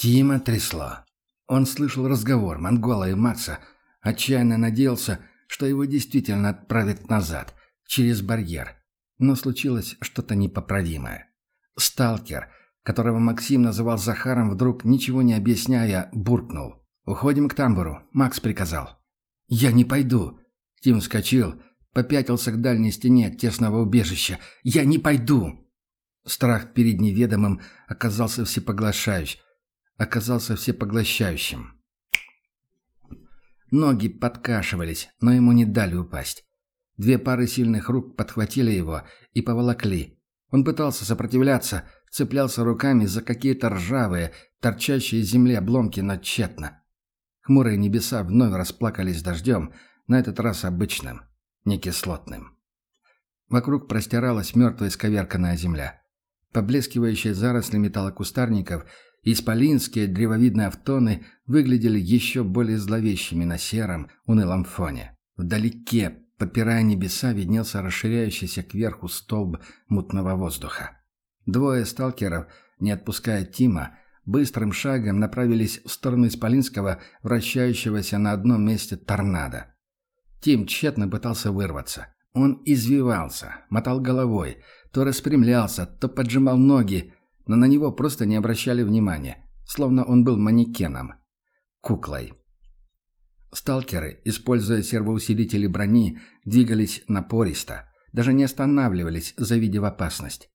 Тима трясло. Он слышал разговор Монгола и Макса, отчаянно надеялся, что его действительно отправят назад, через барьер. Но случилось что-то непоправимое. Сталкер, которого Максим называл Захаром, вдруг, ничего не объясняя, буркнул. «Уходим к тамбуру», — Макс приказал. «Я не пойду». Тим вскочил, попятился к дальней стене тесного убежища. «Я не пойду!» Страх перед неведомым оказался всепоглощающим. Оказался всепоглощающим. Ноги подкашивались, но ему не дали упасть. Две пары сильных рук подхватили его и поволокли. Он пытался сопротивляться, цеплялся руками за какие-то ржавые, торчащие из земли обломки, но тщетно. Хмурые небеса вновь расплакались дождем, на этот раз обычным, не кислотным. Вокруг простиралась мертвая сковерканная земля. Поблескивающие заросли металлокустарников исполинские древовидные автоны выглядели еще более зловещими на сером, унылом фоне. Вдалеке, подпирая небеса, виднелся расширяющийся кверху столб мутного воздуха. Двое сталкеров, не отпуская Тима, быстрым шагом направились в сторону Исполинского, вращающегося на одном месте торнадо. Тим тщетно пытался вырваться. Он извивался, мотал головой, то распрямлялся, то поджимал ноги, но на него просто не обращали внимания, словно он был манекеном. Куклой. Сталкеры, используя сервоусилители брони, двигались напористо, даже не останавливались, завидев опасность.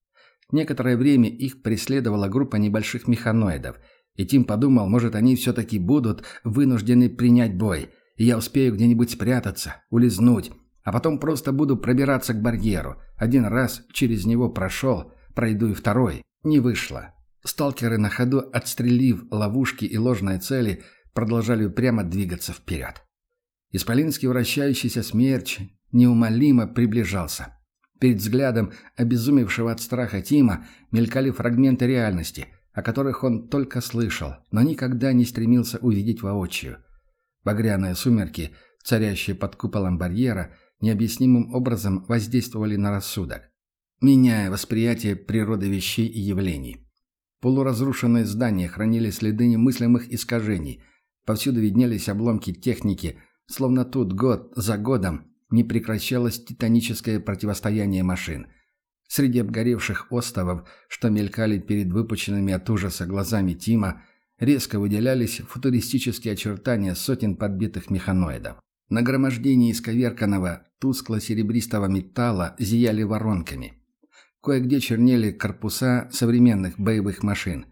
Некоторое время их преследовала группа небольших механоидов, и Тим подумал, может, они все-таки будут вынуждены принять бой, и я успею где-нибудь спрятаться, улизнуть, а потом просто буду пробираться к барьеру. Один раз через него прошел, пройду и второй. Не вышло. Сталкеры на ходу, отстрелив ловушки и ложные цели, продолжали прямо двигаться вперед. Исполинский вращающийся смерч неумолимо приближался. Перед взглядом обезумевшего от страха Тима мелькали фрагменты реальности, о которых он только слышал, но никогда не стремился увидеть воочию. Багряные сумерки, царящие под куполом барьера, необъяснимым образом воздействовали на рассудок, меняя восприятие природы вещей и явлений. Полуразрушенные здания хранили следы немыслимых искажений. Повсюду виднелись обломки техники, словно тут год за годом не прекращалось титаническое противостояние машин. Среди обгоревших остовов, что мелькали перед выпученными от ужаса глазами Тима, резко выделялись футуристические очертания сотен подбитых механоидов. Нагромождение исковерканного, тускло-серебристого металла зияли воронками. Кое-где чернели корпуса современных боевых машин.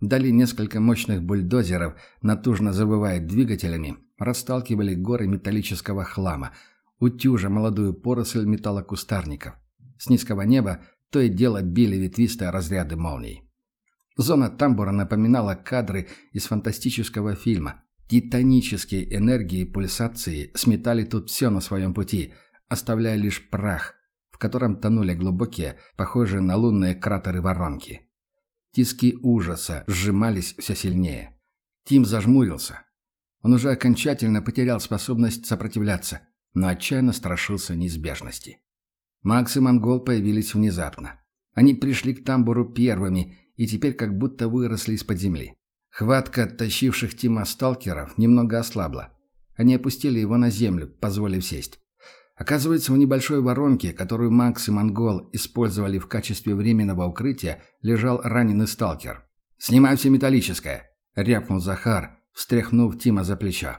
Вдали несколько мощных бульдозеров, натужно завывая двигателями, расталкивали горы металлического хлама – утюжа молодую поросль металлокустарников. С низкого неба то и дело били ветвистые разряды молний. Зона тамбура напоминала кадры из фантастического фильма. Титанические энергии и пульсации сметали тут все на своем пути, оставляя лишь прах, котором тонули глубокие, похожие на лунные кратеры воронки. Тиски ужаса сжимались все сильнее. Тим зажмурился. Он уже окончательно потерял способность сопротивляться но отчаянно страшился неизбежности. Макс и Монгол появились внезапно. Они пришли к тамбуру первыми и теперь как будто выросли из-под земли. Хватка тащивших Тима сталкеров немного ослабла. Они опустили его на землю, позволив сесть. Оказывается, в небольшой воронке, которую Макс и Монгол использовали в качестве временного укрытия, лежал раненый сталкер. «Снимай все металлическое!» — рявкнул Захар, встряхнув Тима за плечо.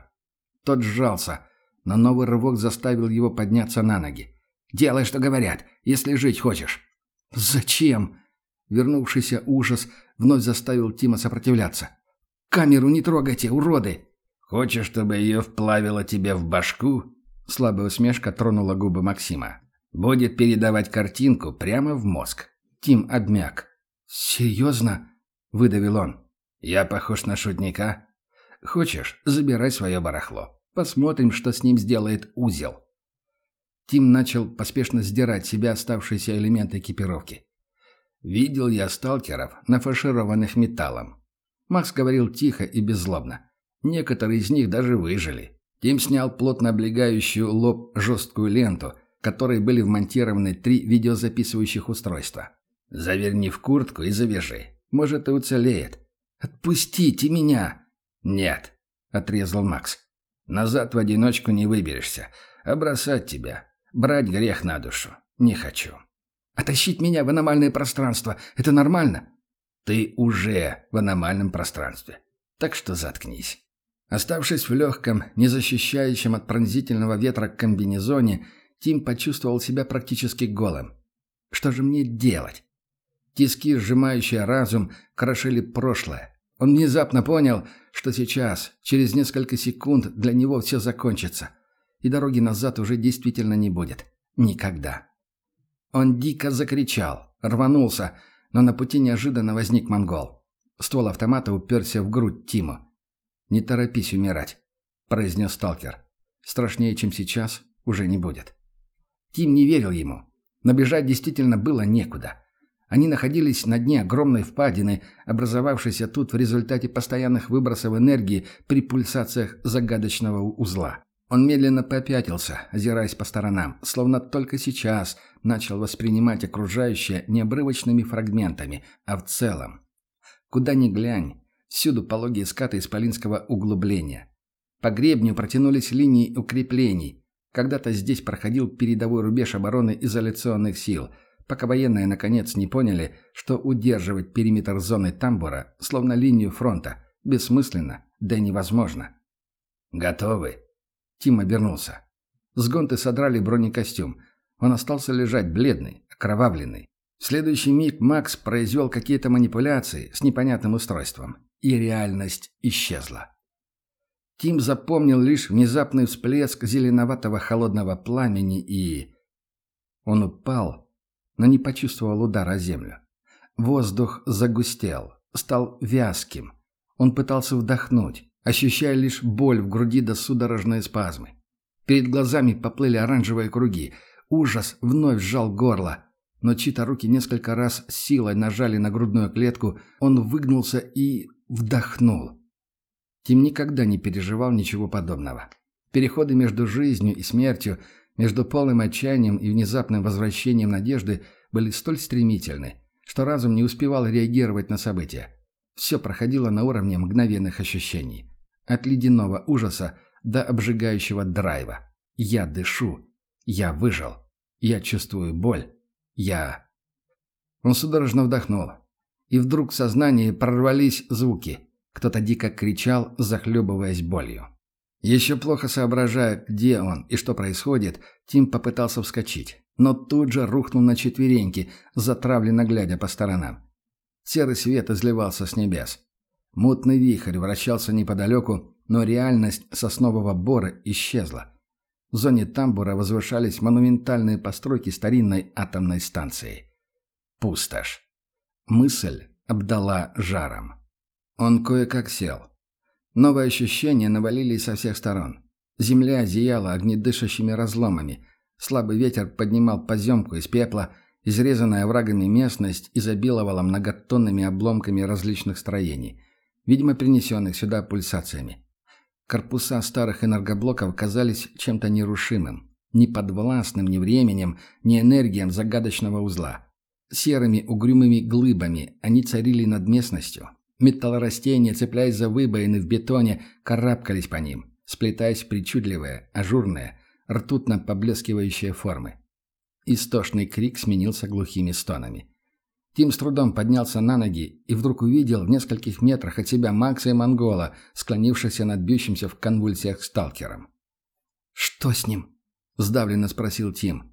Тот сжался, но новый рывок заставил его подняться на ноги. «Делай, что говорят, если жить хочешь». «Зачем?» Вернувшийся ужас вновь заставил Тима сопротивляться. «Камеру не трогайте, уроды!» «Хочешь, чтобы ее вплавило тебе в башку?» Слабая усмешка тронула губы Максима. «Будет передавать картинку прямо в мозг». Тим обмяк. «Серьезно?» — выдавил он. «Я похож на шутника?» «Хочешь, забирай свое барахло. Посмотрим, что с ним сделает узел. Тим начал поспешно сдирать себя оставшиеся элементы экипировки. Видел я сталкеров, нафашированных металлом. Макс говорил тихо и беззлобно. Некоторые из них даже выжили. Тим снял плотно облегающую лоб жесткую ленту, которой были вмонтированы три видеозаписывающих устройства. «Заверни в куртку и завяжи. Может, и уцелеет. «Отпустите меня!» «Нет», — отрезал Макс. «Назад в одиночку не выберешься, а бросать тебя, брать грех на душу, не хочу». «Оттащить меня в аномальное пространство — это нормально?» «Ты уже в аномальном пространстве, так что заткнись». Оставшись в легком, незащищающем от пронзительного ветра комбинезоне, Тим почувствовал себя практически голым. Что же мне делать? Тиски, сжимающие разум, крошили прошлое. Он внезапно понял, что сейчас, через несколько секунд, для него все закончится. И дороги назад уже действительно не будет. Никогда. Он дико закричал, рванулся, но на пути неожиданно возник монгол. Ствол автомата уперся в грудь Тиму. «Не торопись умирать», — произнес сталкер. «Страшнее, чем сейчас, уже не будет». Тим не верил ему. Но бежать действительно было некуда. Они находились на дне огромной впадины, образовавшейся тут в результате постоянных выбросов энергии при пульсациях загадочного узла. Он медленно попятился, озираясь по сторонам, словно только сейчас начал воспринимать окружающее не обрывочными фрагментами, а в целом. Куда ни глянь, всюду пологие скаты исполинского углубления. По гребню протянулись линии укреплений. Когда-то здесь проходил передовой рубеж обороны изоляционных сил – пока военные наконец не поняли, что удерживать периметр зоны тамбура, словно линию фронта, бессмысленно, да невозможно. «Готовы?» Тим обернулся. Сгонты содрали бронекостюм. Он остался лежать бледный, окровавленный. В следующий миг Макс произвел какие-то манипуляции с непонятным устройством, и реальность исчезла. Тим запомнил лишь внезапный всплеск зеленоватого холодного пламени и... Он упал, но не почувствовал удар о землю. Воздух загустел, стал вязким. Он пытался вдохнуть, ощущая лишь боль в груди до судорожные спазмы. Перед глазами поплыли оранжевые круги. Ужас вновь сжал горло. Но чьи-то руки несколько раз силой нажали на грудную клетку, он выгнулся и вдохнул. Тим никогда не переживал ничего подобного. Переходы между жизнью и смертью – между полным отчаянием и внезапным возвращением надежды были столь стремительны, что разум не успевал реагировать на события. Все проходило на уровне мгновенных ощущений. От ледяного ужаса до обжигающего драйва. Я дышу. Я выжил. Я чувствую боль. Я... Он судорожно вдохнул. И вдруг в сознании прорвались звуки. Кто-то дико кричал, захлебываясь болью. Еще плохо соображая, где он и что происходит, Тим попытался вскочить, но тут же рухнул на четвереньки, затравленно глядя по сторонам. Серый свет изливался с небес. Мутный вихрь вращался неподалеку, но реальность соснового бора исчезла. В зоне тамбура возвышались монументальные постройки старинной атомной станции. Пустошь. Мысль обдала жаром. Он кое-как сел. Новые ощущения навалились со всех сторон. Земля зияла огнедышащими разломами. Слабый ветер поднимал поземку из пепла, изрезанная врагами местность изобиловала многотонными обломками различных строений, видимо, принесенных сюда пульсациями. Корпуса старых энергоблоков казались чем-то нерушимым, не подвластным ни временем, ни энергиям загадочного узла. Серыми угрюмыми глыбами они царили над местностью, Металлорастения, цепляясь за выбоины в бетоне, карабкались по ним, сплетаясь в причудливые, ажурные, ртутно поблескивающие формы. Истошный крик сменился глухими стонами. Тим с трудом поднялся на ноги и вдруг увидел в нескольких метрах от себя Макса и Монгола, склонившихся над бьющимся в конвульсиях сталкером. «Что с ним?» – сдавленно спросил Тим.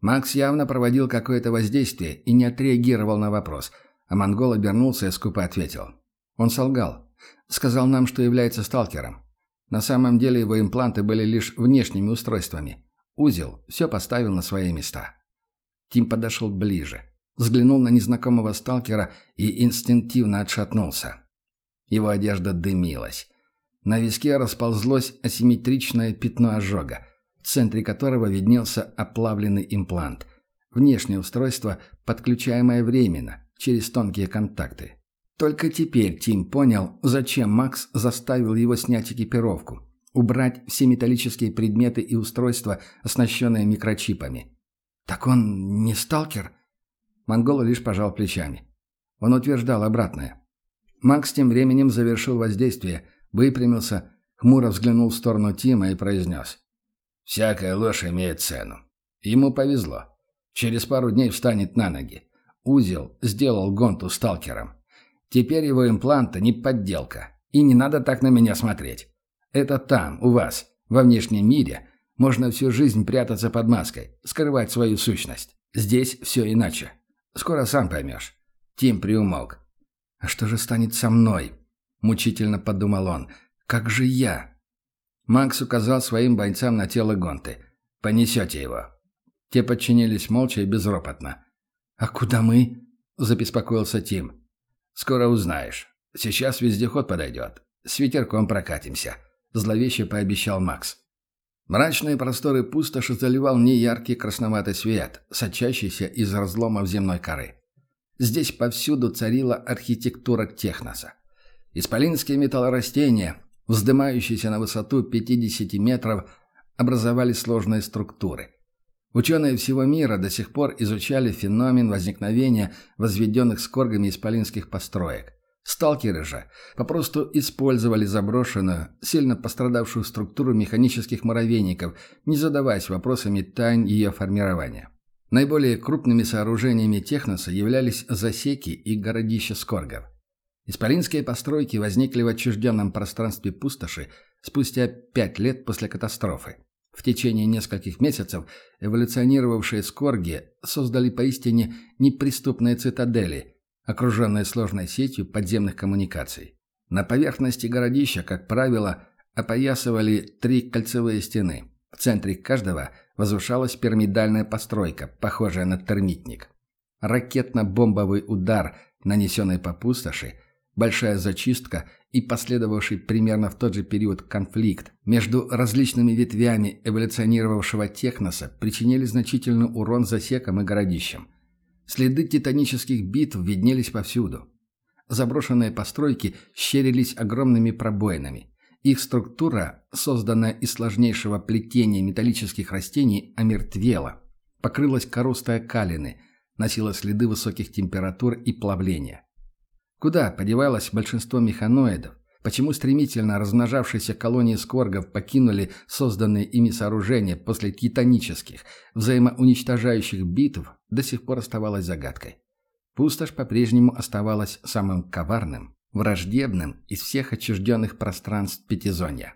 Макс явно проводил какое-то воздействие и не отреагировал на вопрос – а монгол обернулся и скупо ответил. Он солгал. Сказал нам, что является сталкером. На самом деле его импланты были лишь внешними устройствами. Узел все поставил на свои места. Тим подошел ближе, взглянул на незнакомого сталкера и инстинктивно отшатнулся. Его одежда дымилась. На виске расползлось асимметричное пятно ожога, в центре которого виднелся оплавленный имплант. Внешнее устройство, подключаемое временно, через тонкие контакты. Только теперь Тим понял, зачем Макс заставил его снять экипировку, убрать все металлические предметы и устройства, оснащенные микрочипами. «Так он не сталкер?» Монгол лишь пожал плечами. Он утверждал обратное. Макс тем временем завершил воздействие, выпрямился, хмуро взглянул в сторону Тима и произнес. «Всякая ложь имеет цену. Ему повезло. Через пару дней встанет на ноги. Узел сделал Гонту сталкером. Теперь его импланты не подделка. И не надо так на меня смотреть. Это там, у вас, во внешнем мире, можно всю жизнь прятаться под маской, скрывать свою сущность. Здесь все иначе. Скоро сам поймешь. Тим приумолк. «А что же станет со мной?» – мучительно подумал он. «Как же я?» Макс указал своим бойцам на тело Гонты. «Понесете его». Те подчинились молча и безропотно. «А куда мы?» – забеспокоился Тим. «Скоро узнаешь. Сейчас вездеход подойдет. С ветерком прокатимся», – зловеще пообещал Макс. Мрачные просторы пустоши заливал неяркий красноватый свет, сочащийся из разломов земной коры. Здесь повсюду царила архитектура техноса. Исполинские металлорастения, вздымающиеся на высоту 50 метров, образовали сложные структуры. Ученые всего мира до сих пор изучали феномен возникновения возведенных скоргами исполинских построек. Сталкеры же попросту использовали заброшенную, сильно пострадавшую структуру механических муравейников, не задаваясь вопросами тайн ее формирования. Наиболее крупными сооружениями техноса являлись засеки и городища скоргов. Исполинские постройки возникли в отчужденном пространстве пустоши спустя пять лет после катастрофы. В течение нескольких месяцев эволюционировавшие скорги создали поистине неприступные цитадели – окруженная сложной сетью подземных коммуникаций. На поверхности городища, как правило, опоясывали три кольцевые стены. В центре каждого возвышалась пирамидальная постройка, похожая на термитник. Ракетно-бомбовый удар, нанесенный по пустоши, большая зачистка и последовавший примерно в тот же период конфликт между различными ветвями эволюционировавшего техноса причинили значительный урон засекам и городищам. Следы титанических битв виднелись повсюду. Заброшенные постройки щерились огромными пробоинами. Их структура, созданная из сложнейшего плетения металлических растений, омертвела, покрылась коростой калины, носила следы высоких температур и плавления. Куда подевалось большинство механоидов? Почему стремительно размножавшиеся колонии скоргов покинули созданные ими сооружения после титанических, взаимоуничтожающих битв, до сих пор оставалась загадкой. Пустошь по-прежнему оставалась самым коварным, враждебным из всех отчужденных пространств Пятизонья.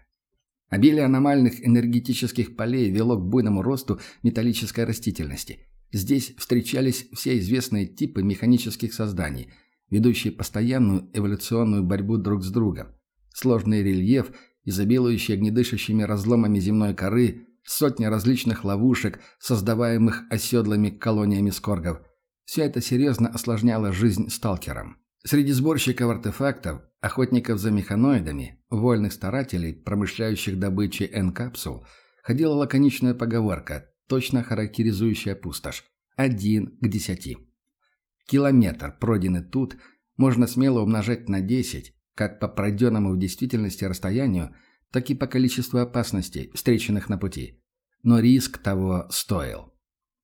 Обилие аномальных энергетических полей вело к буйному росту металлической растительности. Здесь встречались все известные типы механических созданий – ведущие постоянную эволюционную борьбу друг с другом. Сложный рельеф, изобилующий огнедышащими разломами земной коры, сотни различных ловушек, создаваемых оседлыми колониями скоргов. Все это серьезно осложняло жизнь сталкерам. Среди сборщиков артефактов, охотников за механоидами, вольных старателей, промышляющих добычей N-капсул, ходила лаконичная поговорка, точно характеризующая пустошь. Один к десяти. Километр, пройденный тут, можно смело умножать на 10, как по пройденному в действительности расстоянию, так и по количеству опасностей, встреченных на пути. Но риск того стоил.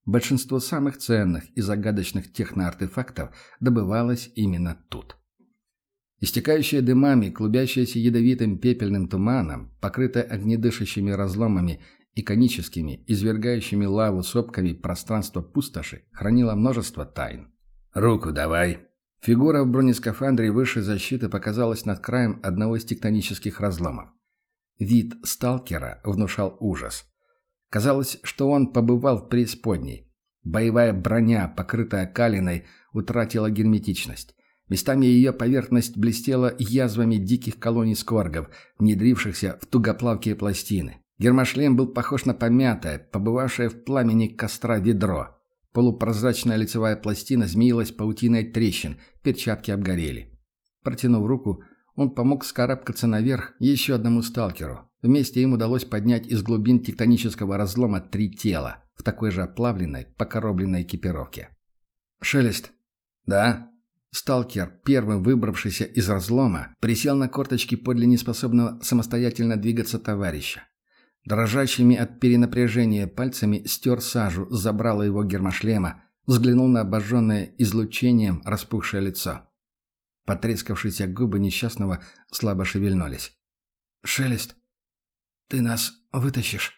Большинство самых ценных и загадочных техноартефактов добывалось именно тут. Истекающая дымами, клубящаяся ядовитым пепельным туманом, покрытая огнедышащими разломами и коническими, извергающими лаву сопками пространство пустоши, хранило множество тайн. «Руку давай!» Фигура в бронескафандре высшей защиты показалась над краем одного из тектонических разломов. Вид сталкера внушал ужас. Казалось, что он побывал в преисподней. Боевая броня, покрытая калиной, утратила герметичность. Местами ее поверхность блестела язвами диких колоний скоргов, внедрившихся в тугоплавкие пластины. Гермошлем был похож на помятое, побывавшее в пламени костра ведро. Полупрозрачная лицевая пластина змеилась паутиной трещин, перчатки обгорели. Протянув руку, он помог скарабкаться наверх еще одному сталкеру. Вместе им удалось поднять из глубин тектонического разлома три тела в такой же оплавленной, покоробленной экипировке. «Шелест». «Да?» Сталкер, первым выбравшийся из разлома, присел на корточки подле неспособного самостоятельно двигаться товарища. Дрожащими от перенапряжения пальцами стер сажу забрала его гермошлема, взглянул на обожженное излучением распухшее лицо. Потрескавшиеся губы несчастного слабо шевельнулись. «Шелест, ты нас вытащишь?»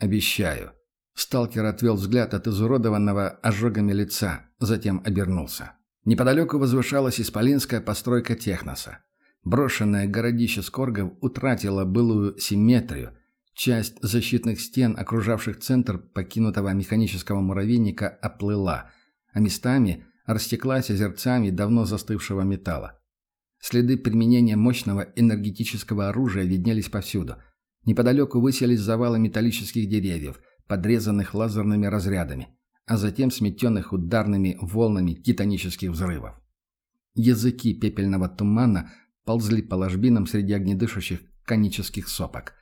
«Обещаю». Сталкер отвел взгляд от изуродованного ожогами лица, затем обернулся. Неподалеку возвышалась исполинская постройка Техноса. Брошенное городище Скоргов утратило былую симметрию. Часть защитных стен, окружавших центр покинутого механического муравейника, оплыла, а местами растеклась озерцами давно застывшего металла. Следы применения мощного энергетического оружия виднелись повсюду. Неподалеку выселись завалы металлических деревьев, подрезанных лазерными разрядами а затем сметенных ударными волнами титанических взрывов. Языки пепельного тумана ползли по ложбинам среди огнедышащих конических сопок.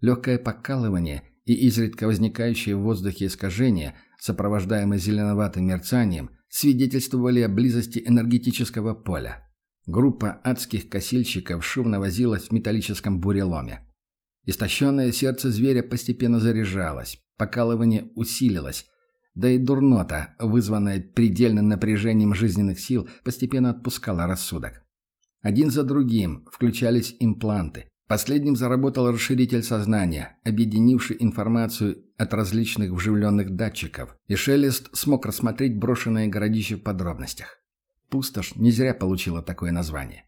Легкое покалывание и изредка возникающие в воздухе искажения, сопровождаемые зеленоватым мерцанием, свидетельствовали о близости энергетического поля. Группа адских косильщиков шумно возилась в металлическом буреломе. Истощенное сердце зверя постепенно заряжалось, покалывание усилилось, да и дурнота, вызванная предельным напряжением жизненных сил, постепенно отпускала рассудок. Один за другим включались импланты. Последним заработал расширитель сознания, объединивший информацию от различных вживленных датчиков, и Шелест смог рассмотреть брошенное городище в подробностях. Пустошь не зря получила такое название.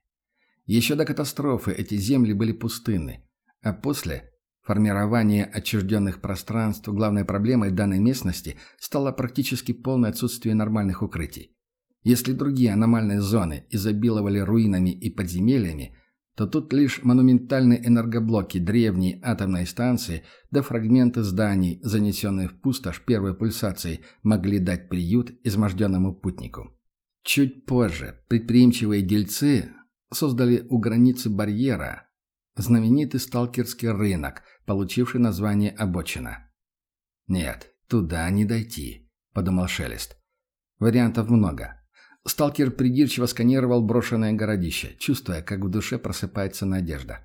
Еще до катастрофы эти земли были пустынны, а после Формирование отчужденных пространств главной проблемой данной местности стало практически полное отсутствие нормальных укрытий. Если другие аномальные зоны изобиловали руинами и подземельями, то тут лишь монументальные энергоблоки древней атомной станции да фрагменты зданий, занесенные в пустошь первой пульсацией, могли дать приют изможденному путнику. Чуть позже предприимчивые дельцы создали у границы барьера знаменитый сталкерский рынок, получивший название «Обочина». «Нет, туда не дойти», — подумал Шелест. Вариантов много. Сталкер придирчиво сканировал брошенное городище, чувствуя, как в душе просыпается надежда.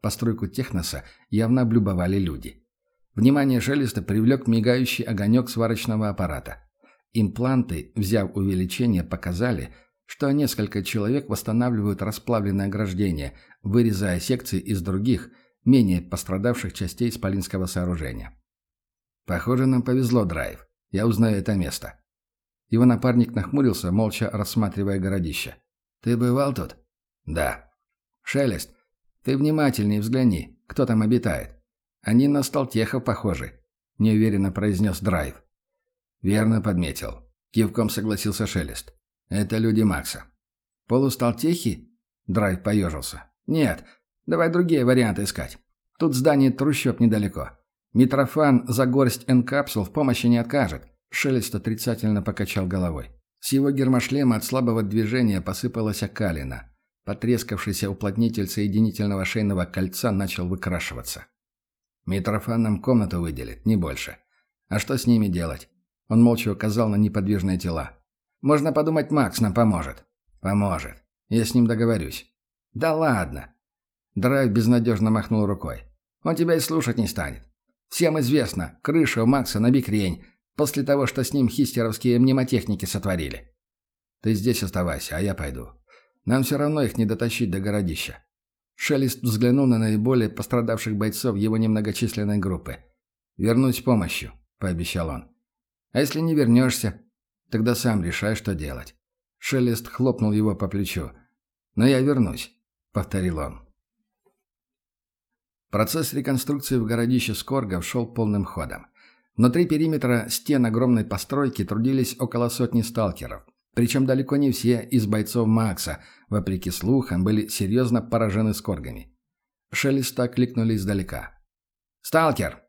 Постройку техноса явно облюбовали люди. Внимание Шелеста привлек мигающий огонек сварочного аппарата. Импланты, взяв увеличение, показали, что несколько человек восстанавливают расплавленное ограждение, вырезая секции из других, менее пострадавших частей исполинского сооружения. «Похоже, нам повезло, Драйв. Я узнаю это место». Его напарник нахмурился, молча рассматривая городище. «Ты бывал тут?» «Да». «Шелест, ты внимательней взгляни, кто там обитает. Они на сталтехов похожи», — неуверенно произнес Драйв. «Верно подметил». Кивком согласился Шелест. «Это люди Макса». «Полусталтехи?» Драйв поежился. «Нет, давай другие варианты искать. Тут здание трущоб недалеко. Митрофан за горсть N-капсул в помощи не откажет». Шелест отрицательно покачал головой. С его гермошлема от слабого движения посыпалась окалина. Потрескавшийся уплотнитель соединительного шейного кольца начал выкрашиваться. Митрофан нам комнату выделит, не больше. А что с ними делать? Он молча указал на неподвижные тела. Можно подумать, Макс нам поможет. Поможет. Я с ним договорюсь. Да ладно. Драйв безнадежно махнул рукой. Он тебя и слушать не станет. Всем известно, крыша у Макса на бикрень, после того, что с ним хистеровские мнемотехники сотворили. Ты здесь оставайся, а я пойду. Нам все равно их не дотащить до городища. Шелест взглянул на наиболее пострадавших бойцов его немногочисленной группы. «Вернусь с помощью», — пообещал он. «А если не вернешься?» Тогда сам решай, что делать». Шелест хлопнул его по плечу. «Но я вернусь», — повторил он. Процесс реконструкции в городище Скоргов шел полным ходом. Внутри периметра стен огромной постройки трудились около сотни сталкеров. Причем далеко не все из бойцов Макса, вопреки слухам, были серьезно поражены скоргами. Шелеста кликнули издалека. «Сталкер!»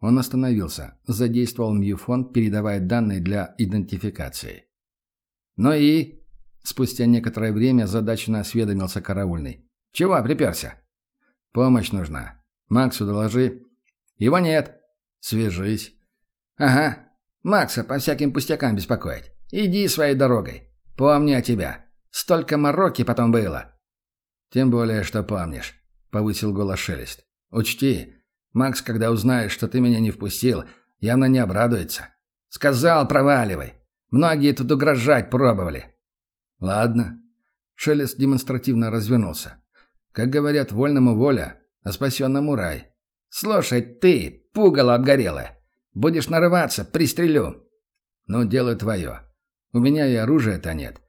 Он остановился, задействовал мьюфон, передавая данные для идентификации. «Ну и?» Спустя некоторое время задачно осведомился караульный. «Чего приперся?» «Помощь нужна. Максу доложи». «Его нет». «Свяжись». «Ага. Макса по всяким пустякам беспокоить. Иди своей дорогой. Помни о тебя. Столько мороки потом было». «Тем более, что помнишь», — повысил голос Шелест. «Учти, Макс, когда узнает, что ты меня не впустил, явно не обрадуется. Сказал, проваливай. Многие тут угрожать пробовали. Ладно. Шелест демонстративно развернулся. Как говорят, вольному воля, а спасенному рай. «Слушай, ты, пугало обгорелое, будешь нарываться, пристрелю». «Ну, дело твое. У меня и оружия-то нет.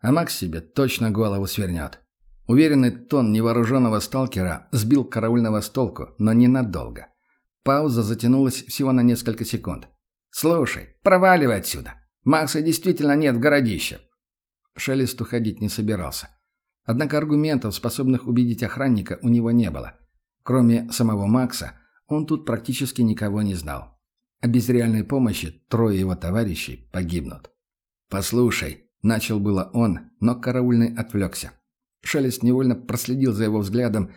А Макс себе точно голову свернет». Уверенный тон невооруженного сталкера сбил караульного с толку, но ненадолго. Пауза затянулась всего на несколько секунд. «Слушай, проваливай отсюда. Макса действительно нет в городище». Шелест уходить не собирался. Однако аргументов, способных убедить охранника, у него не было. Кроме самого Макса, он тут практически никого не знал. А без реальной помощи трое его товарищей погибнут. «Послушай», — начал было он, но караульный отвлекся. Шелест невольно проследил за его взглядом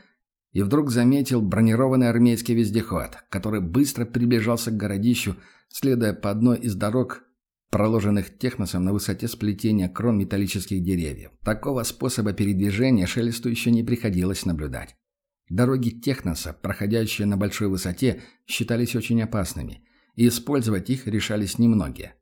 и вдруг заметил бронированный армейский вездеход, который быстро приближался к городищу, следуя по одной из дорог, проложенных техносом на высоте сплетения крон металлических деревьев. Такого способа передвижения Шелесту еще не приходилось наблюдать. Дороги техноса, проходящие на большой высоте, считались очень опасными, и использовать их решались немногие.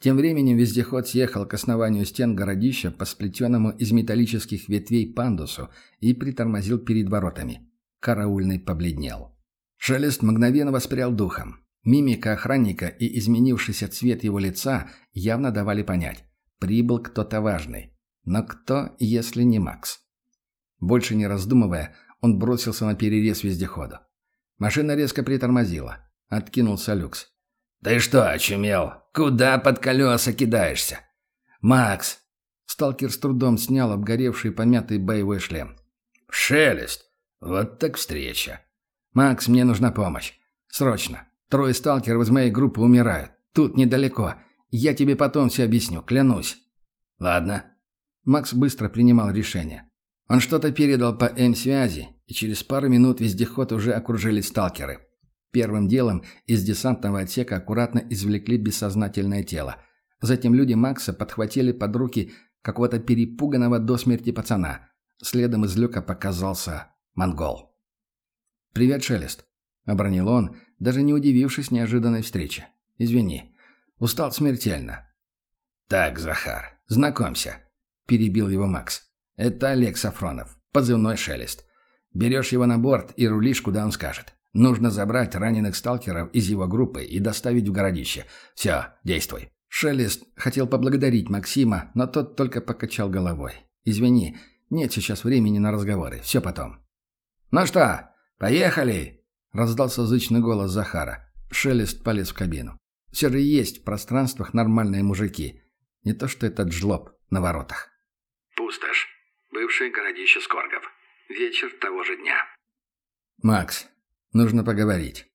Тем временем вездеход съехал к основанию стен городища по сплетенному из металлических ветвей пандусу и притормозил перед воротами. Караульный побледнел. Шелест мгновенно воспрял духом. Мимика охранника и изменившийся цвет его лица явно давали понять. Прибыл кто-то важный. Но кто, если не Макс? Больше не раздумывая, он бросился на перерез вездехода. Машина резко притормозила. Откинулся люкс. «Ты что, очумел? Куда под колеса кидаешься?» «Макс!» Сталкер с трудом снял обгоревший помятый боевой шлем. «Шелест! Вот так встреча!» «Макс, мне нужна помощь. Срочно. Трое сталкеров из моей группы умирают. Тут недалеко. Я тебе потом все объясню, клянусь». «Ладно». Макс быстро принимал решение. Он что-то передал по М-связи, и через пару минут вездеход уже окружили сталкеры. Первым делом из десантного отсека аккуратно извлекли бессознательное тело. Затем люди Макса подхватили под руки какого-то перепуганного до смерти пацана. Следом из люка показался монгол. «Привет, Шелест», — обронил он, даже не удивившись неожиданной встрече. «Извини, устал смертельно». «Так, Захар, знакомься», — перебил его Макс. «Это Олег Сафронов, позывной «Шелест». Берешь его на борт и рулишь, куда он скажет. Нужно забрать раненых сталкеров из его группы и доставить в городище. Все, действуй». Шелест хотел поблагодарить Максима, но тот только покачал головой. «Извини, нет сейчас времени на разговоры. Все потом». «Ну что, поехали?» — раздался зычный голос Захара. Шелест полез в кабину. Все же есть в пространствах нормальные мужики. Не то что этот жлоб на воротах. Пустошь. Бывшее городище Скоргов. Вечер того же дня. «Макс, Нужно поговорить».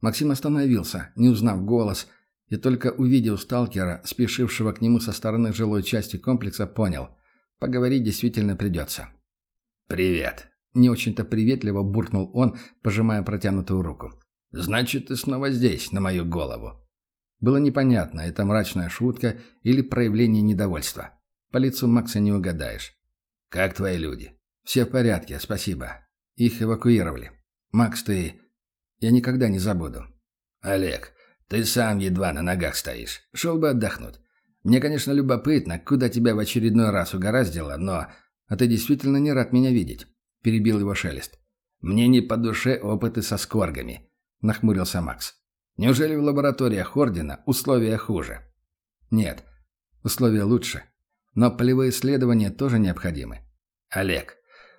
Максим остановился, не узнав голос, и только увидел сталкера, спешившего к нему со стороны жилой части комплекса, понял. Поговорить действительно придется. «Привет», — не очень-то приветливо буркнул он, пожимая протянутую руку. «Значит, ты снова здесь, на мою голову». Было непонятно, это мрачная шутка или проявление недовольства. По лицу Макса не угадаешь. «Как твои люди?» «Все в порядке, спасибо. Их эвакуировали. «Макс, ты... Я никогда не забуду». «Олег, ты сам едва на ногах стоишь. Шел бы отдохнуть. Мне, конечно, любопытно, куда тебя в очередной раз угораздило, но... А ты действительно не рад меня видеть?» — перебил его Шелест. «Мне не по душе опыты со скоргами», — нахмурился Макс. «Неужели в лабораториях Ордена условия хуже?» «Нет, условия лучше. Но полевые исследования тоже необходимы». «Олег,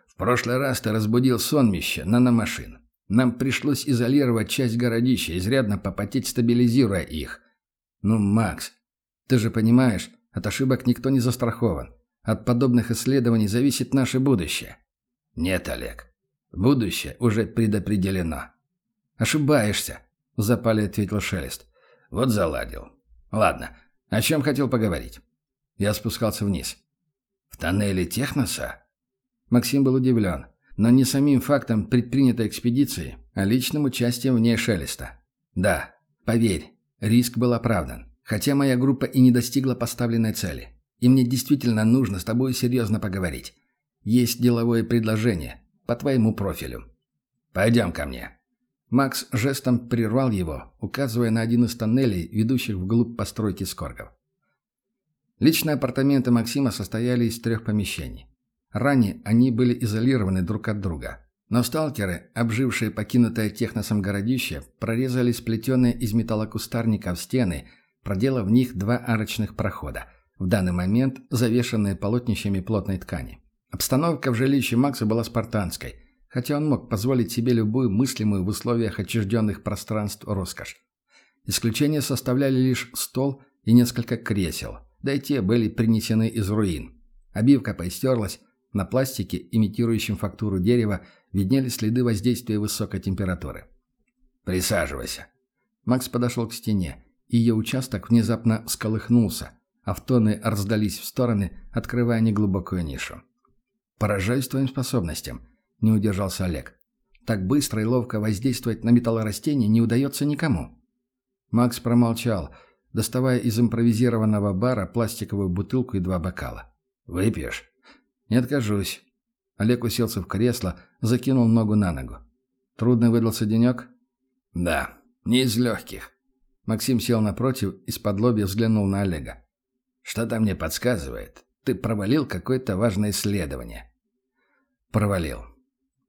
в прошлый раз ты разбудил сонмище наномашин. Нам пришлось изолировать часть городища, изрядно попотеть, стабилизируя их. Ну, Макс, ты же понимаешь, от ошибок никто не застрахован. От подобных исследований зависит наше будущее. Нет, Олег. Будущее уже предопределено. Ошибаешься, в запале ответил Шелест. Вот заладил. Ладно, о чем хотел поговорить? Я спускался вниз. В тоннеле Техноса? Максим был удивлен но не самим фактом предпринятой экспедиции, а личным участием в ней Шелеста. Да, поверь, риск был оправдан, хотя моя группа и не достигла поставленной цели. И мне действительно нужно с тобой серьезно поговорить. Есть деловое предложение по твоему профилю. Пойдем ко мне. Макс жестом прервал его, указывая на один из тоннелей, ведущих вглубь постройки Скоргов. Личные апартаменты Максима состояли из трех помещений. Ранее они были изолированы друг от друга. Но сталкеры, обжившие покинутое техносом городище, прорезали сплетенные из металлокустарников стены, проделав в них два арочных прохода, в данный момент завешенные полотнищами плотной ткани. Обстановка в жилище Макса была спартанской, хотя он мог позволить себе любую мыслимую в условиях отчужденных пространств роскошь. Исключение составляли лишь стол и несколько кресел, да и те были принесены из руин. Обивка поистерлась, на пластике, имитирующем фактуру дерева, виднелись следы воздействия высокой температуры. «Присаживайся». Макс подошел к стене, и ее участок внезапно сколыхнулся, а автоны раздались в стороны, открывая неглубокую нишу. «Поражаюсь твоим способностям», — не удержался Олег. «Так быстро и ловко воздействовать на металлорастения не удается никому». Макс промолчал, доставая из импровизированного бара пластиковую бутылку и два бокала. «Выпьешь?» «Не откажусь». Олег уселся в кресло, закинул ногу на ногу. «Трудный выдался денек?» «Да, не из легких». Максим сел напротив, из-под лобья взглянул на Олега. «Что-то мне подсказывает. Ты провалил какое-то важное исследование». «Провалил».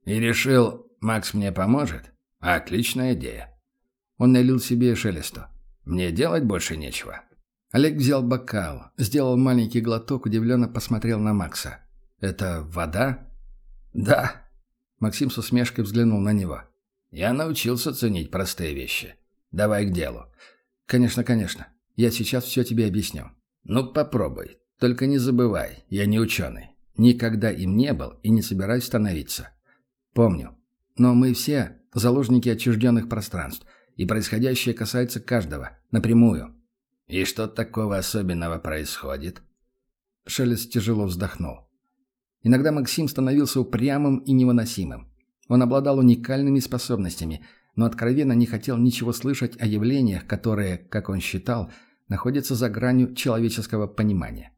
«И решил, Макс мне поможет? Отличная идея». Он налил себе шелесту. «Мне делать больше нечего». Олег взял бокал, сделал маленький глоток, удивленно посмотрел на Макса. «Это вода?» «Да». Максим с усмешкой взглянул на него. «Я научился ценить простые вещи. Давай к делу». «Конечно, конечно. Я сейчас все тебе объясню». «Ну, попробуй. Только не забывай, я не ученый. Никогда им не был и не собираюсь становиться». «Помню. Но мы все заложники отчужденных пространств, и происходящее касается каждого, напрямую». «И что такого особенного происходит?» Шелест тяжело вздохнул. Иногда Максим становился упрямым и невыносимым. Он обладал уникальными способностями, но откровенно не хотел ничего слышать о явлениях, которые, как он считал, находятся за гранью человеческого понимания.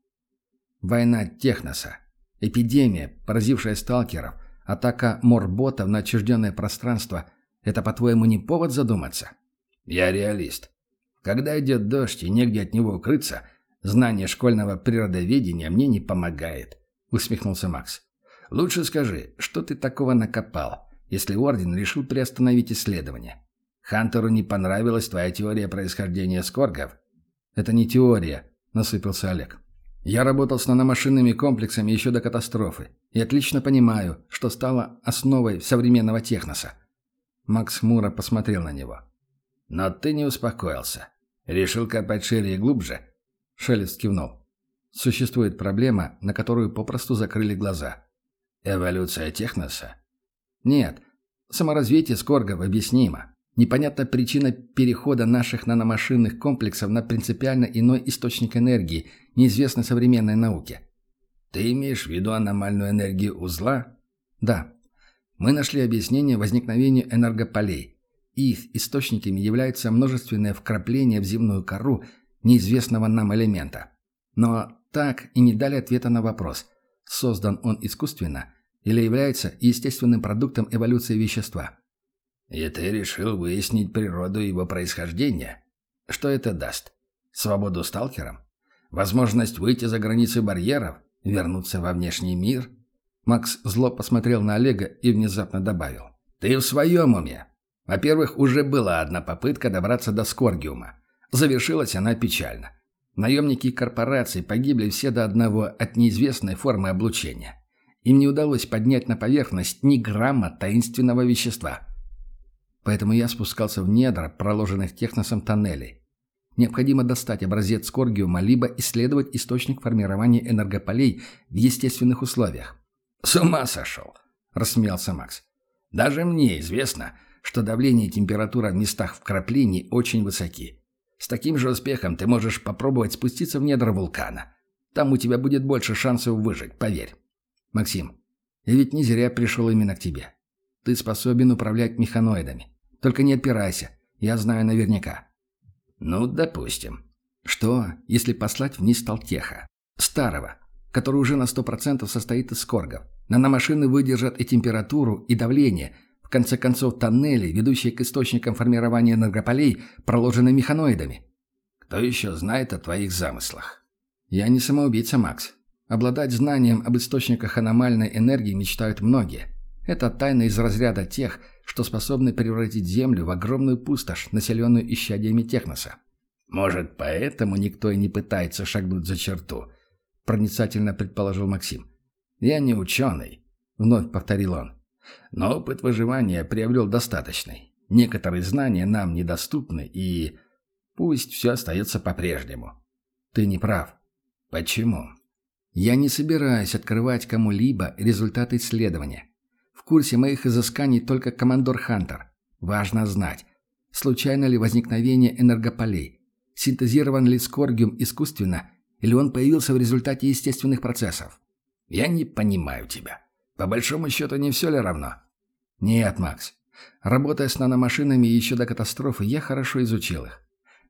Война Техноса, эпидемия, поразившая сталкеров, атака морботов на отчужденное пространство – это, по-твоему, не повод задуматься? Я реалист. Когда идет дождь и негде от него укрыться, знание школьного природоведения мне не помогает усмехнулся Макс. «Лучше скажи, что ты такого накопал, если Орден решил приостановить исследование? Хантеру не понравилась твоя теория происхождения скоргов?» «Это не теория», — насыпался Олег. «Я работал с наномашинными комплексами еще до катастрофы и отлично понимаю, что стало основой современного техноса». Макс Мура посмотрел на него. «Но ты не успокоился. Решил копать шире и глубже?» Шелест кивнул. Существует проблема, на которую попросту закрыли глаза. Эволюция техноса? Нет. Саморазвитие Скоргов объяснимо. Непонятна причина перехода наших наномашинных комплексов на принципиально иной источник энергии, неизвестной современной науке. Ты имеешь в виду аномальную энергию узла? Да. Мы нашли объяснение возникновению энергополей. Их источниками являются множественные вкрапления в земную кору неизвестного нам элемента. Но так и не дали ответа на вопрос, создан он искусственно или является естественным продуктом эволюции вещества. И ты решил выяснить природу его происхождения? Что это даст? Свободу сталкерам? Возможность выйти за границы барьеров? Вернуться во внешний мир? Макс зло посмотрел на Олега и внезапно добавил. «Ты в своем уме. Во-первых, уже была одна попытка добраться до Скоргиума. Завершилась она печально. Наемники и корпорации погибли все до одного от неизвестной формы облучения. Им не удалось поднять на поверхность ни грамма таинственного вещества. Поэтому я спускался в недра, проложенных техносом тоннелей. Необходимо достать образец Скоргиума, либо исследовать источник формирования энергополей в естественных условиях. «С ума сошел!» – рассмеялся Макс. «Даже мне известно, что давление и температура в местах вкраплений очень высоки. С таким же успехом ты можешь попробовать спуститься в недра вулкана. Там у тебя будет больше шансов выжить, поверь. Максим, я ведь не зря пришел именно к тебе. Ты способен управлять механоидами. Только не отпирайся, я знаю наверняка. Ну, допустим. Что, если послать вниз Талтеха? Старого, который уже на сто процентов состоит из скоргов. Наномашины выдержат и температуру, и давление – конце концов, тоннели, ведущие к источникам формирования энергополей, проложены механоидами. Кто еще знает о твоих замыслах? Я не самоубийца, Макс. Обладать знанием об источниках аномальной энергии мечтают многие. Это тайна из разряда тех, что способны превратить Землю в огромную пустошь, населенную исчадиями техноса. «Может, поэтому никто и не пытается шагнуть за черту?» – проницательно предположил Максим. «Я не ученый», – вновь повторил он. «Но опыт выживания приобрел достаточный. Некоторые знания нам недоступны, и пусть все остается по-прежнему». «Ты не прав». «Почему?» «Я не собираюсь открывать кому-либо результаты исследования. В курсе моих изысканий только командор Хантер. Важно знать, случайно ли возникновение энергополей, синтезирован ли скоргиум искусственно, или он появился в результате естественных процессов. Я не понимаю тебя. По большому счету, не все ли равно? Нет, Макс. Работая с наномашинами еще до катастрофы, я хорошо изучил их.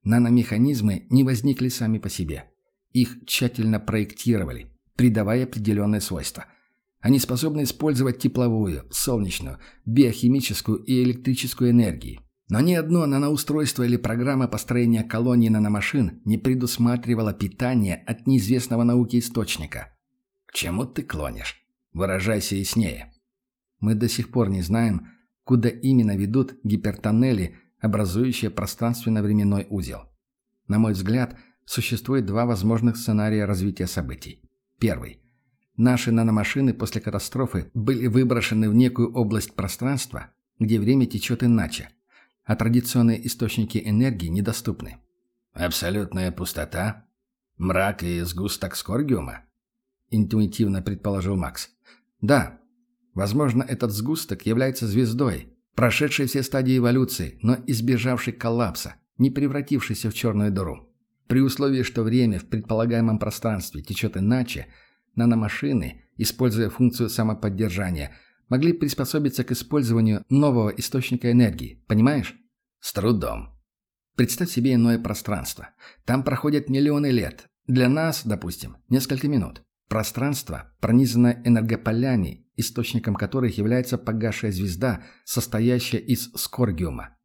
Наномеханизмы не возникли сами по себе. Их тщательно проектировали, придавая определенные свойства. Они способны использовать тепловую, солнечную, биохимическую и электрическую энергии, но ни одно наноустройство или программа построения колонии наномашин не предусматривала питание от неизвестного науки источника. К чему ты клонишь? Выражайся яснее. Мы до сих пор не знаем, куда именно ведут гипертоннели, образующие пространственно-временной узел. На мой взгляд, существует два возможных сценария развития событий. Первый. Наши наномашины после катастрофы были выброшены в некую область пространства, где время течет иначе – а традиционные источники энергии недоступны. «Абсолютная пустота? Мрак и сгусток скоргиума?» — интуитивно предположил Макс. «Да. Возможно, этот сгусток является звездой, прошедшей все стадии эволюции, но избежавшей коллапса, не превратившейся в черную дыру. При условии, что время в предполагаемом пространстве течет иначе, наномашины, используя функцию самоподдержания, могли приспособиться к использованию нового источника энергии, понимаешь? С трудом. Представь себе иное пространство. Там проходят миллионы лет. Для нас, допустим, несколько минут. Пространство пронизано энергополями, источником которых является погасшая звезда, состоящая из скоргиума.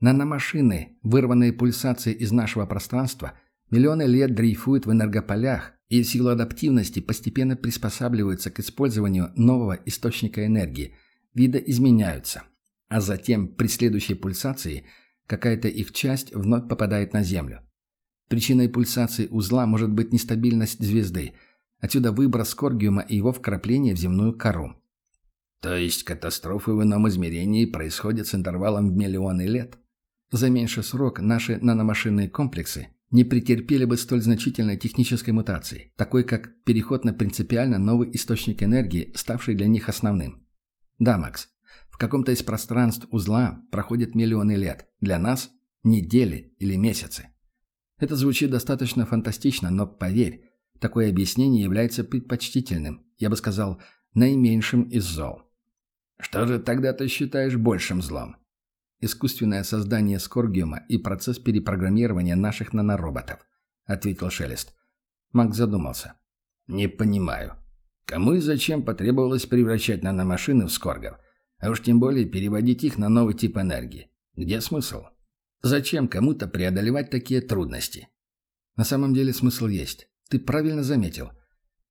Наномашины, вырванные пульсации из нашего пространства, миллионы лет дрейфуют в энергополях, и в силу адаптивности постепенно приспосабливаются к использованию нового источника энергии, вида изменяются, а затем при следующей пульсации какая-то их часть вновь попадает на Землю. Причиной пульсации узла может быть нестабильность звезды, отсюда выброс коргиума и его вкрапление в земную кору. То есть катастрофы в ином измерении происходят с интервалом в миллионы лет? За меньший срок наши наномашинные комплексы не претерпели бы столь значительной технической мутации, такой как переход на принципиально новый источник энергии, ставший для них основным. Да, Макс, в каком-то из пространств узла проходят миллионы лет, для нас – недели или месяцы. Это звучит достаточно фантастично, но поверь, такое объяснение является предпочтительным, я бы сказал, наименьшим из зол. Что же тогда ты считаешь большим злом? искусственное создание Скоргиума и процесс перепрограммирования наших нанороботов», — ответил Шелест. Мак задумался. «Не понимаю. Кому и зачем потребовалось превращать наномашины в скоргов? А уж тем более переводить их на новый тип энергии. Где смысл? Зачем кому-то преодолевать такие трудности?» «На самом деле смысл есть. Ты правильно заметил.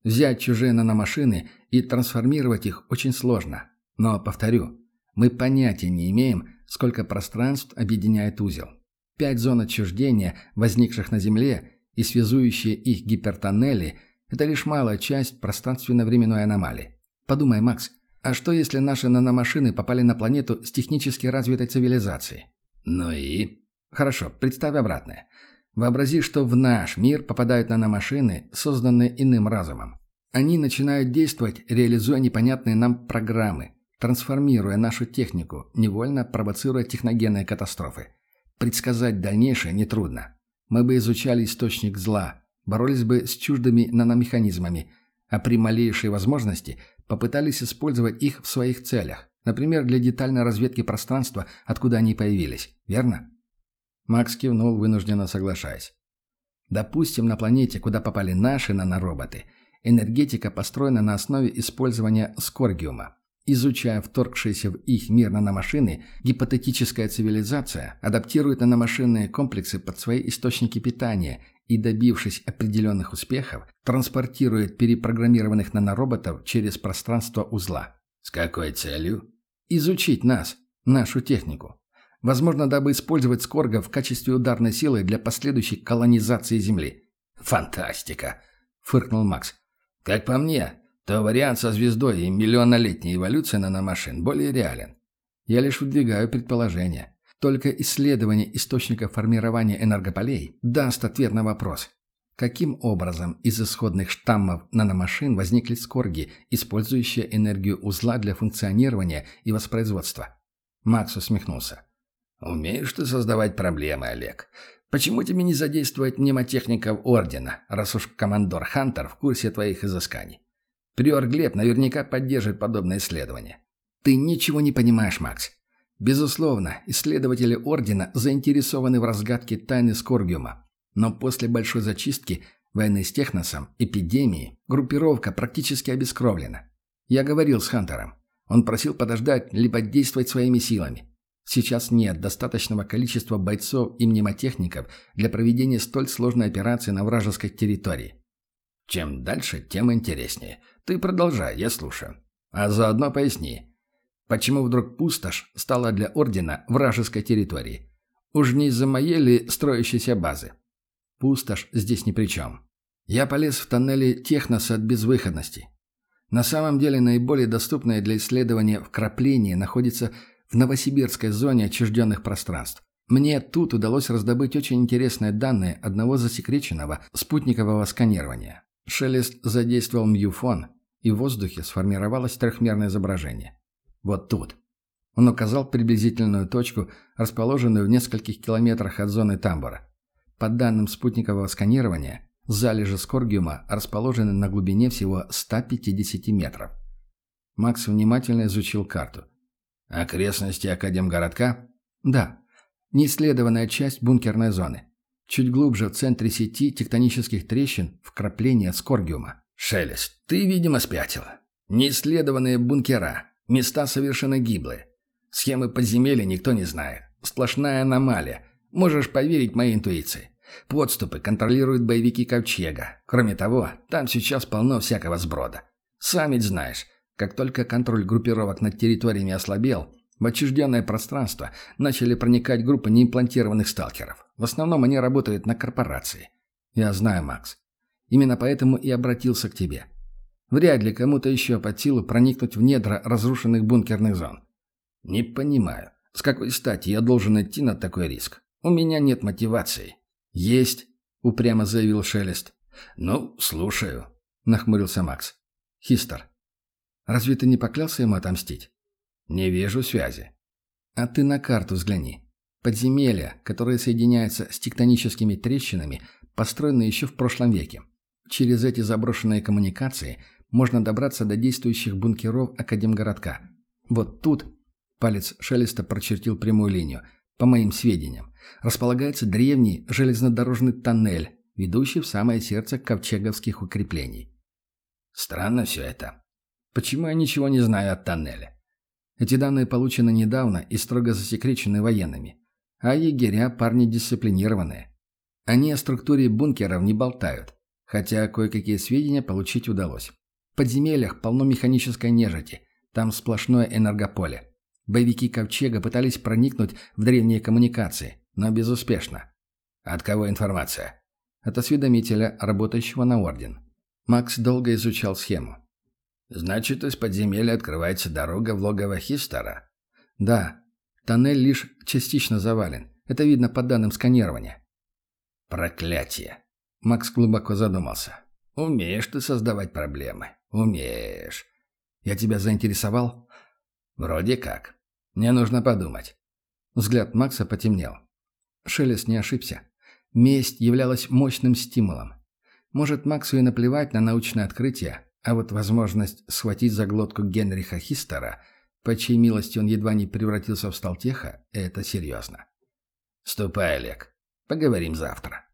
Взять чужие наномашины и трансформировать их очень сложно. Но, повторю, мы понятия не имеем, сколько пространств объединяет узел. Пять зон отчуждения, возникших на Земле, и связующие их гипертоннели – это лишь малая часть пространственно-временной аномалии. Подумай, Макс, а что если наши наномашины попали на планету с технически развитой цивилизацией? Ну и? Хорошо, представь обратное. Вообрази, что в наш мир попадают наномашины, созданные иным разумом. Они начинают действовать, реализуя непонятные нам программы, трансформируя нашу технику, невольно провоцируя техногенные катастрофы. Предсказать дальнейшее нетрудно. Мы бы изучали источник зла, боролись бы с чуждыми наномеханизмами, а при малейшей возможности попытались использовать их в своих целях, например, для детальной разведки пространства, откуда они появились. Верно? Макс кивнул, вынужденно соглашаясь. Допустим, на планете, куда попали наши нанороботы, энергетика построена на основе использования скоргиума. Изучая вторгшиеся в их мир наномашины, гипотетическая цивилизация адаптирует наномашинные комплексы под свои источники питания и, добившись определенных успехов, транспортирует перепрограммированных нанороботов через пространство узла. С какой целью? Изучить нас, нашу технику. Возможно, дабы использовать Скорга в качестве ударной силы для последующей колонизации Земли. «Фантастика!» — фыркнул Макс. «Как по мне, то вариант со звездой и миллионнолетней эволюцией наномашин более реален. Я лишь выдвигаю предположение. Только исследование источника формирования энергополей даст ответ на вопрос. Каким образом из исходных штаммов наномашин возникли скорги, использующие энергию узла для функционирования и воспроизводства? Макс усмехнулся. «Умеешь ты создавать проблемы, Олег. Почему тебе не задействовать мнемотехников Ордена, раз уж командор Хантер в курсе твоих изысканий? Приор Глеб наверняка поддержит подобное исследование. Ты ничего не понимаешь, Макс. Безусловно, исследователи Ордена заинтересованы в разгадке тайны Скоргиума. Но после большой зачистки, войны с Техносом, эпидемии, группировка практически обескровлена. Я говорил с Хантером. Он просил подождать, либо действовать своими силами. Сейчас нет достаточного количества бойцов и мнемотехников для проведения столь сложной операции на вражеской территории. Чем дальше, тем интереснее. Ты продолжай, я слушаю. А заодно поясни, почему вдруг пустошь стала для Ордена вражеской территорией? Уж не из-за моей ли строящейся базы? Пустошь здесь ни при чем. Я полез в тоннели Техноса от безвыходности. На самом деле наиболее доступное для исследования вкрапление находится в Новосибирской зоне отчужденных пространств. Мне тут удалось раздобыть очень интересные данные одного засекреченного спутникового сканирования. Шелест задействовал мьюфон, и в воздухе сформировалось трехмерное изображение. Вот тут. Он указал приблизительную точку, расположенную в нескольких километрах от зоны тамбура. По данным спутникового сканирования, залежи скоргиума расположены на глубине всего 150 метров. Макс внимательно изучил карту. «Окрестности Академгородка?» «Да. Неисследованная часть бункерной зоны. Чуть глубже в центре сети тектонических трещин вкрапления скоргиума. «Шелест, ты, видимо, спятил. Неисследованные бункера. Места совершенно гиблые. Схемы подземелья никто не знает. Сплошная аномалия. Можешь поверить моей интуиции. Подступы контролируют боевики Ковчега. Кроме того, там сейчас полно всякого сброда. Сам ведь знаешь, как только контроль группировок над территориями ослабел, в отчужденное пространство начали проникать группы неимплантированных сталкеров. В основном они работают на корпорации. Я знаю, Макс. Именно поэтому и обратился к тебе. Вряд ли кому-то еще под силу проникнуть в недра разрушенных бункерных зон. Не понимаю, с какой стати я должен идти на такой риск? У меня нет мотивации. Есть, упрямо заявил Шелест. Ну, слушаю, нахмурился Макс. Хистер, разве ты не поклялся ему отомстить? Не вижу связи. А ты на карту взгляни. Подземелья, которые соединяются с тектоническими трещинами, построены еще в прошлом веке. Через эти заброшенные коммуникации можно добраться до действующих бункеров Академгородка. Вот тут, палец Шелеста прочертил прямую линию, по моим сведениям, располагается древний железнодорожный тоннель, ведущий в самое сердце ковчеговских укреплений. Странно все это. Почему я ничего не знаю о тоннеле? Эти данные получены недавно и строго засекречены военными. А егеря – парни дисциплинированные. Они о структуре бункеров не болтают, хотя кое-какие сведения получить удалось. В подземельях полно механической нежити, там сплошное энергополе. Боевики Ковчега пытались проникнуть в древние коммуникации, но безуспешно. От кого информация? От осведомителя, работающего на Орден. Макс долго изучал схему. Значит, из подземелья открывается дорога в логово Хистера? Да. Тоннель лишь частично завален. Это видно по данным сканирования. Проклятие. Макс глубоко задумался. Умеешь ты создавать проблемы. Умеешь. Я тебя заинтересовал? Вроде как. Мне нужно подумать. Взгляд Макса потемнел. Шелест не ошибся. Месть являлась мощным стимулом. Может, Максу и наплевать на научное открытие, а вот возможность схватить за глотку Генриха Хистера, по чьей милости он едва не превратился в сталтеха, это серьезно. «Ступай, Олег. Поговорим завтра».